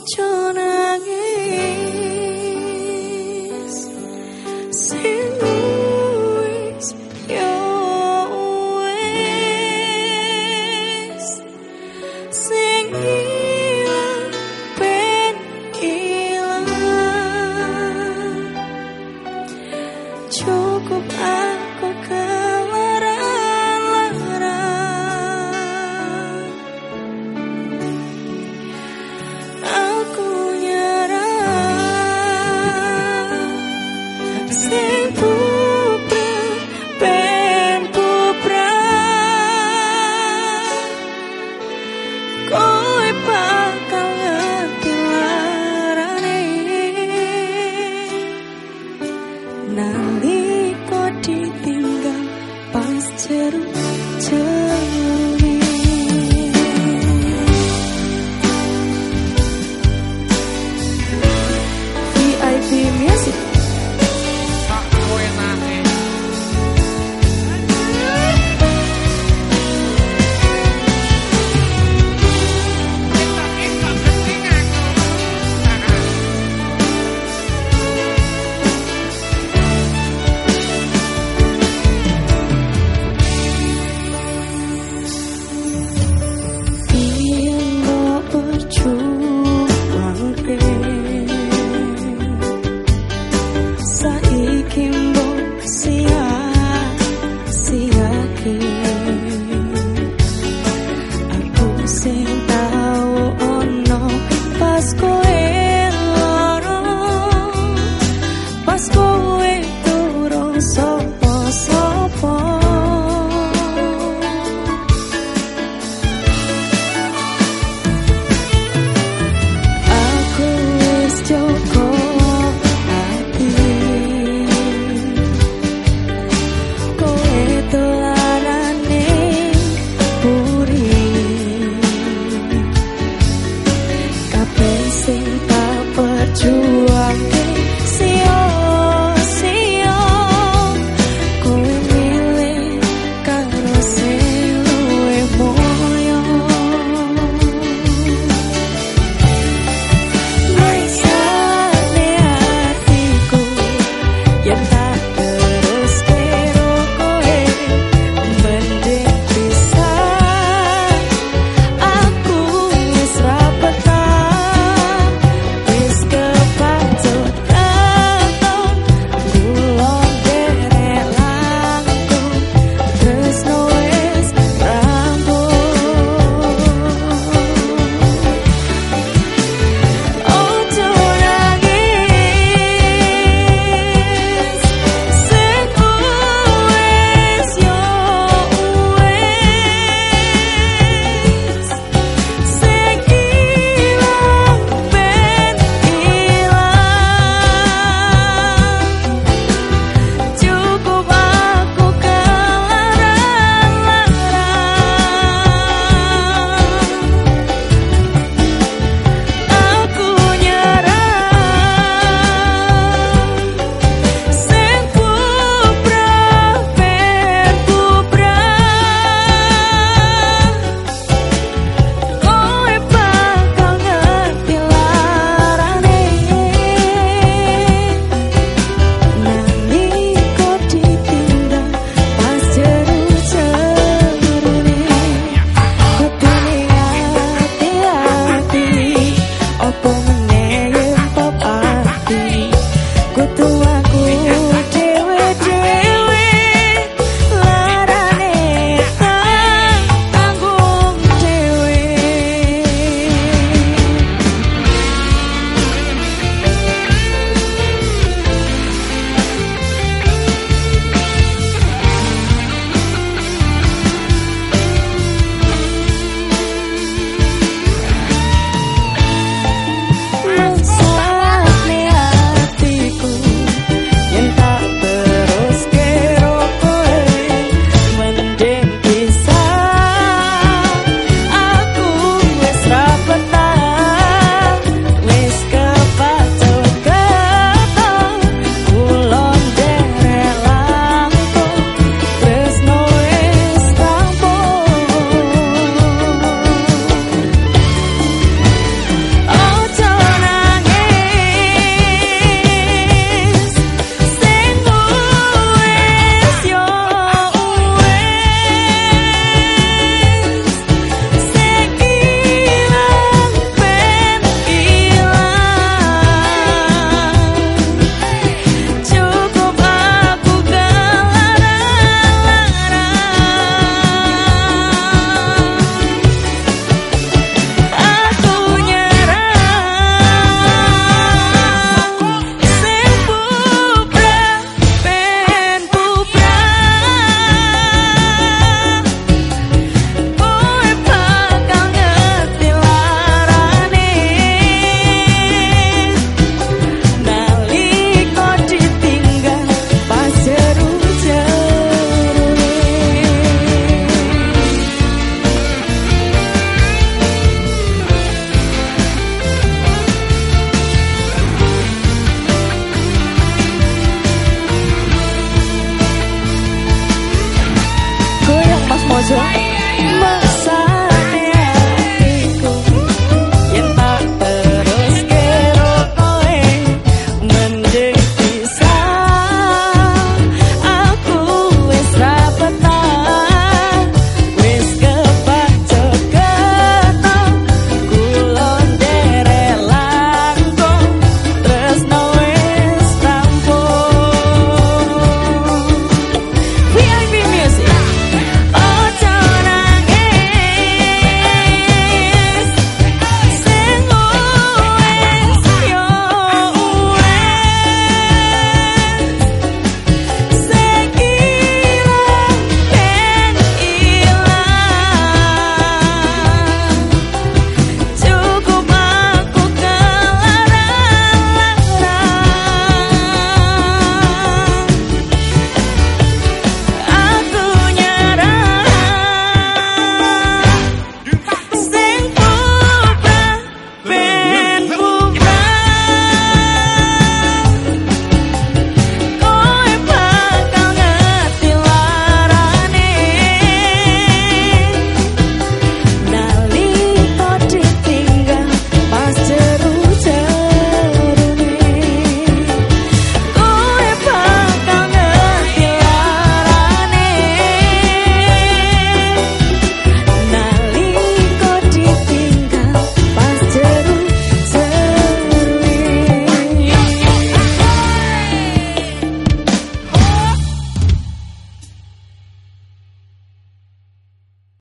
Aku nyerah